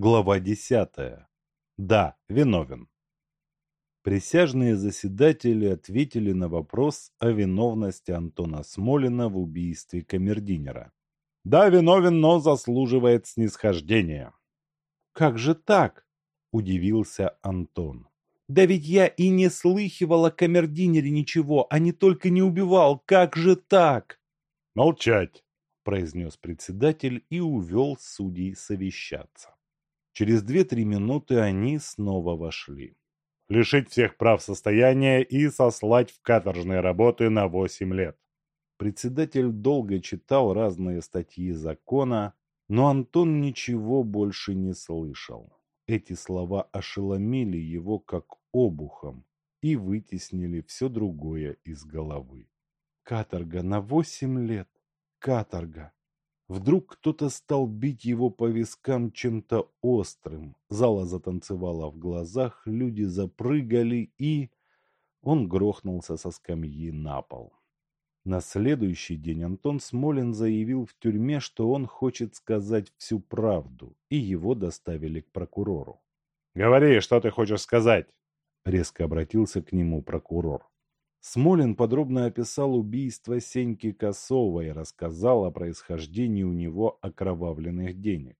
Глава десятая. Да, виновен. Присяжные заседатели ответили на вопрос о виновности Антона Смолина в убийстве камердинера. Да, виновен, но заслуживает снисхождения. Как же так? Удивился Антон. Да ведь я и не слыхивал о камердинере ничего, а не только не убивал. Как же так? Молчать, произнес председатель и увел судей совещаться. Через две-три минуты они снова вошли. Лишить всех прав состояния и сослать в каторжные работы на восемь лет. Председатель долго читал разные статьи закона, но Антон ничего больше не слышал. Эти слова ошеломили его как обухом и вытеснили все другое из головы. Каторга на восемь лет. Каторга. Вдруг кто-то стал бить его по вискам чем-то острым. Зала затанцевала в глазах, люди запрыгали и... Он грохнулся со скамьи на пол. На следующий день Антон Смолин заявил в тюрьме, что он хочет сказать всю правду, и его доставили к прокурору. «Говори, что ты хочешь сказать?» — резко обратился к нему прокурор. Смолин подробно описал убийство Сеньки Косова и рассказал о происхождении у него окровавленных денег.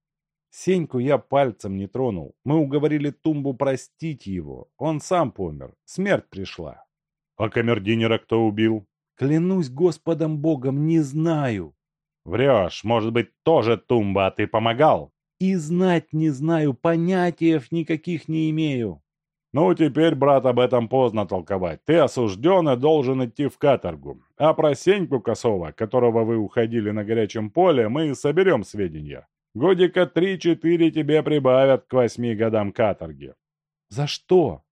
Сеньку я пальцем не тронул. Мы уговорили Тумбу простить его. Он сам помер. Смерть пришла. А камердинера кто убил? Клянусь Господом Богом, не знаю. Врешь. Может быть, тоже Тумба, а ты помогал? И знать не знаю, понятия никаких не имею. Ну, теперь, брат, об этом поздно толковать. Ты осужден и должен идти в каторгу. А про Сеньку Косова, которого вы уходили на горячем поле, мы соберем сведения. Годика три-четыре тебе прибавят к восьми годам каторги. За что?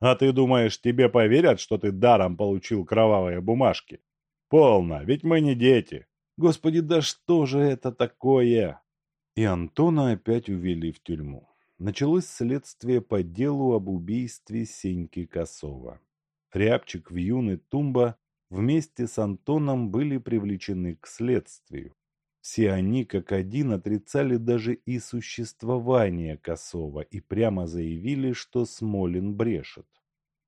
А ты думаешь, тебе поверят, что ты даром получил кровавые бумажки? Полно, ведь мы не дети. Господи, да что же это такое? И Антона опять увели в тюрьму началось следствие по делу об убийстве Сеньки Косова. Рябчик, Вьюн и Тумба вместе с Антоном были привлечены к следствию. Все они как один отрицали даже и существование Косова и прямо заявили, что Смолин брешет.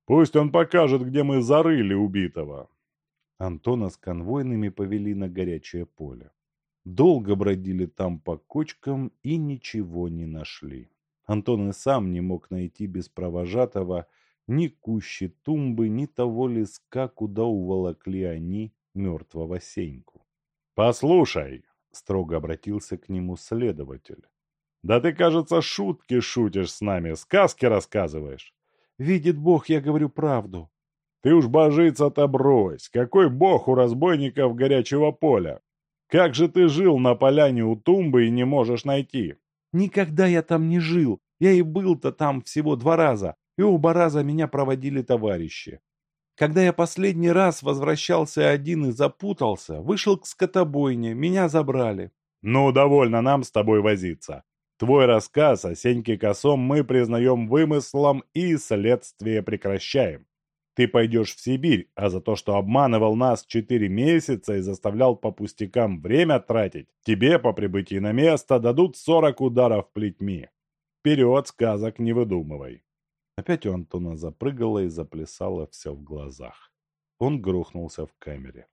«Пусть он покажет, где мы зарыли убитого!» Антона с конвойными повели на горячее поле. Долго бродили там по кочкам и ничего не нашли. Антон и сам не мог найти без провожатого ни кущи тумбы, ни того леска, куда уволокли они мертвого Сеньку. «Послушай!» — строго обратился к нему следователь. «Да ты, кажется, шутки шутишь с нами, сказки рассказываешь!» «Видит Бог, я говорю правду!» «Ты уж божиться-то брось! Какой бог у разбойников горячего поля! Как же ты жил на поляне у тумбы и не можешь найти?» Никогда я там не жил. Я и был-то там всего два раза, и оба раза меня проводили товарищи. Когда я последний раз возвращался один и запутался, вышел к скотобойне, меня забрали. Ну, довольно нам с тобой возиться. Твой рассказ о Сеньке Косом мы признаем вымыслом и следствие прекращаем. Ты пойдешь в Сибирь, а за то, что обманывал нас четыре месяца и заставлял по пустякам время тратить, тебе по прибытии на место дадут сорок ударов плетьми. Вперед, сказок не выдумывай. Опять у Антона запрыгало и заплясало все в глазах. Он грохнулся в камере.